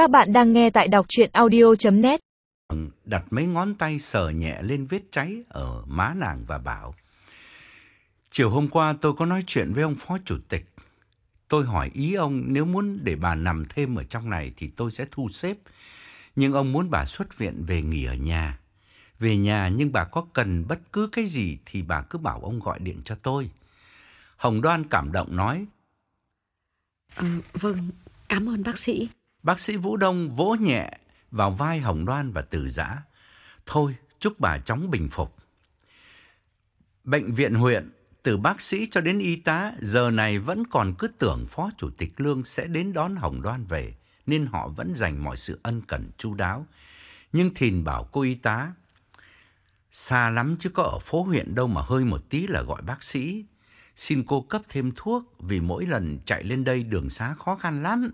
Các bạn đang nghe tại đọc chuyện audio.net Đặt mấy ngón tay sờ nhẹ lên vết cháy ở má nàng và bảo Chiều hôm qua tôi có nói chuyện với ông phó chủ tịch. Tôi hỏi ý ông nếu muốn để bà nằm thêm ở trong này thì tôi sẽ thu xếp. Nhưng ông muốn bà xuất viện về nghỉ ở nhà. Về nhà nhưng bà có cần bất cứ cái gì thì bà cứ bảo ông gọi điện cho tôi. Hồng Đoan cảm động nói. À, vâng, cảm ơn bác sĩ. Bác sĩ Vũ Đông vỗ nhẹ vào vai Hồng Đoan và Từ Giã. Thôi, chúc bà chóng bình phục. Bệnh viện huyện, từ bác sĩ cho đến y tá, giờ này vẫn còn cứ tưởng Phó Chủ tịch Lương sẽ đến đón Hồng Đoan về, nên họ vẫn dành mọi sự ân cần chu đáo. Nhưng Thìn bảo cô y tá, xa lắm chứ có ở phố huyện đâu mà hơi một tí là gọi bác sĩ. Xin cô cấp thêm thuốc vì mỗi lần chạy lên đây đường xá khó khăn lắm.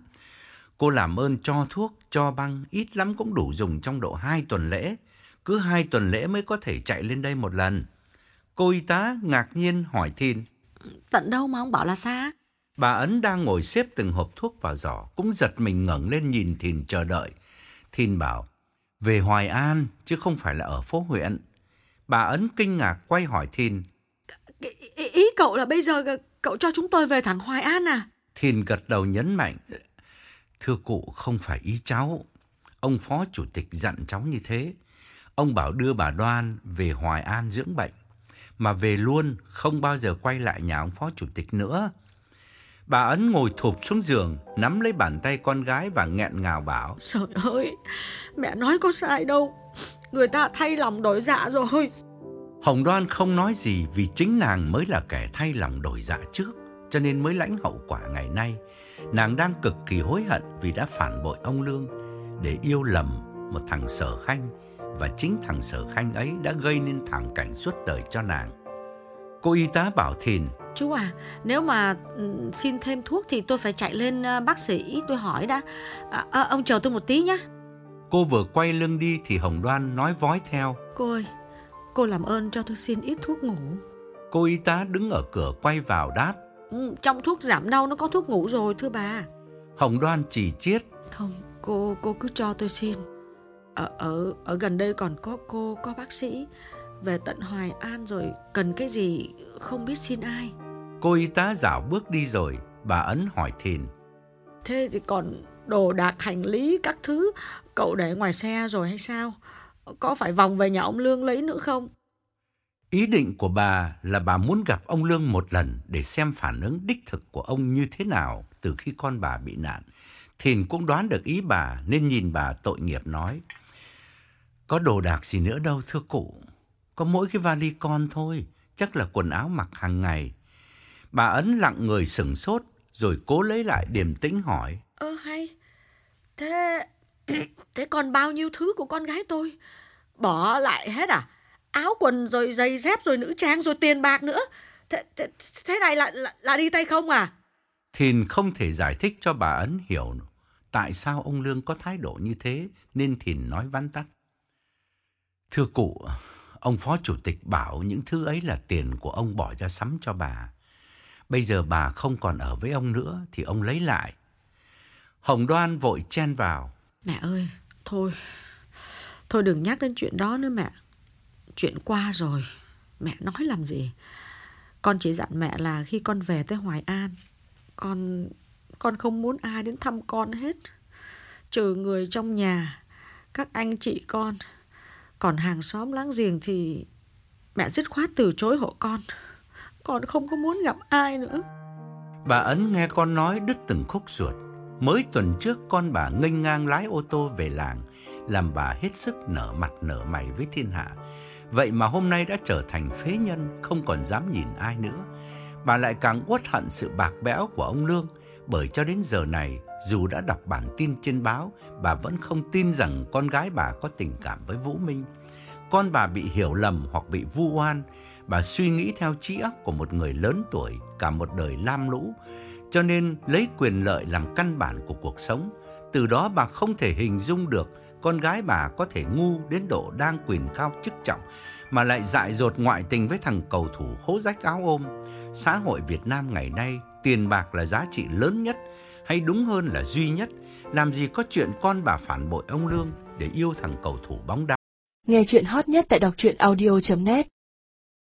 Cô làm ơn cho thuốc, cho băng, ít lắm cũng đủ dùng trong độ 2 tuần lễ. Cứ 2 tuần lễ mới có thể chạy lên đây một lần. Cô y tá ngạc nhiên hỏi Thìn. Tận đâu mà ông bảo là xa? Bà Ấn đang ngồi xếp từng hộp thuốc vào giỏ, cũng giật mình ngẩng lên nhìn Thìn chờ đợi. Thìn bảo, về Hoài An, chứ không phải là ở phố huyện. Bà Ấn kinh ngạc quay hỏi Thìn. Ý, ý cậu là bây giờ cậu cho chúng tôi về thẳng Hoài An à? Thìn gật đầu nhấn mạnh. Thưa cụ, không phải ý cháu. Ông phó chủ tịch dặn cháu như thế. Ông bảo đưa bà Đoan về Hoài An dưỡng bệnh. Mà về luôn, không bao giờ quay lại nhà ông phó chủ tịch nữa. Bà Ấn ngồi thụp xuống giường, nắm lấy bàn tay con gái và nghẹn ngào bảo. Trời ơi, mẹ nói có sai đâu. Người ta thay lòng đổi dạ rồi. Hồng Đoan không nói gì vì chính nàng mới là kẻ thay lòng đổi dạ trước, cho nên mới lãnh hậu quả ngày nay. Nàng đang cực kỳ hối hận vì đã phản bội ông Lương để yêu lầm một thằng Sở Khanh và chính thằng Sở Khanh ấy đã gây nên thảm cảnh suốt đời cho nàng. Cô y tá bảo Thìn Chú à, nếu mà ừ, xin thêm thuốc thì tôi phải chạy lên uh, bác sĩ tôi hỏi đã. À, à, ông chờ tôi một tí nhé. Cô vừa quay lưng đi thì Hồng Đoan nói vói theo. Cô ơi, cô làm ơn cho tôi xin ít thuốc ngủ. Cô y tá đứng ở cửa quay vào đáp. Ừ, trong thuốc giảm đau nó có thuốc ngủ rồi thưa bà. Hồng Đoan chỉ chiết. Không, cô cô cứ cho tôi xin. Ở ở ở gần đây còn có cô có bác sĩ về tận Hoài An rồi cần cái gì không biết xin ai. Cô y tá dạo bước đi rồi, bà Ấn hỏi Thìn. Thế thì còn đồ đạc hành lý các thứ cậu để ngoài xe rồi hay sao? Có phải vòng về nhà ông Lương lấy nữa không? Ý định của bà là bà muốn gặp ông Lương một lần để xem phản ứng đích thực của ông như thế nào từ khi con bà bị nạn. Thìn cũng đoán được ý bà nên nhìn bà tội nghiệp nói. Có đồ đạc gì nữa đâu thưa cụ. Có mỗi cái vali con thôi, chắc là quần áo mặc hàng ngày. Bà Ấn lặng người sửng sốt rồi cố lấy lại điềm tĩnh hỏi. Ơ hay, thế, thế còn bao nhiêu thứ của con gái tôi? Bỏ lại hết à? Áo quần rồi giày dép rồi nữ trang rồi tiền bạc nữa. Thế, thế, thế này là, là, là đi tay không à? Thìn không thể giải thích cho bà Ấn hiểu tại sao ông Lương có thái độ như thế nên Thìn nói vắn tắt. Thưa cụ, ông phó chủ tịch bảo những thứ ấy là tiền của ông bỏ ra sắm cho bà. Bây giờ bà không còn ở với ông nữa thì ông lấy lại. Hồng Đoan vội chen vào. Mẹ ơi, thôi, thôi đừng nhắc đến chuyện đó nữa mẹ. Chuyện qua rồi, mẹ nói làm gì? Con chỉ dặn mẹ là khi con về tới Hoài An, con con không muốn ai đến thăm con hết. Trừ người trong nhà, các anh chị con. Còn hàng xóm láng giềng thì mẹ dứt khoát từ chối hộ con. Con không có muốn gặp ai nữa. Bà Ấn nghe con nói đứt từng khúc ruột. Mới tuần trước con bà nghênh ngang lái ô tô về làng, làm bà hết sức nở mặt nở mày với thiên hạ. Vậy mà hôm nay đã trở thành phế nhân, không còn dám nhìn ai nữa. Bà lại càng uất hận sự bạc bẽo của ông Lương, bởi cho đến giờ này, dù đã đọc bản tin trên báo, bà vẫn không tin rằng con gái bà có tình cảm với Vũ Minh. Con bà bị hiểu lầm hoặc bị vu oan, bà suy nghĩ theo trí óc của một người lớn tuổi, cả một đời lam lũ, cho nên lấy quyền lợi làm căn bản của cuộc sống. Từ đó bà không thể hình dung được con gái bà có thể ngu đến độ đang quyền cao chức trọng, mà lại dại dột ngoại tình với thằng cầu thủ hố rách áo ôm. Xã hội Việt Nam ngày nay, tiền bạc là giá trị lớn nhất, hay đúng hơn là duy nhất, làm gì có chuyện con bà phản bội ông Lương để yêu thằng cầu thủ bóng đá. Nghe chuyện hot nhất tại đọc truyện audio.net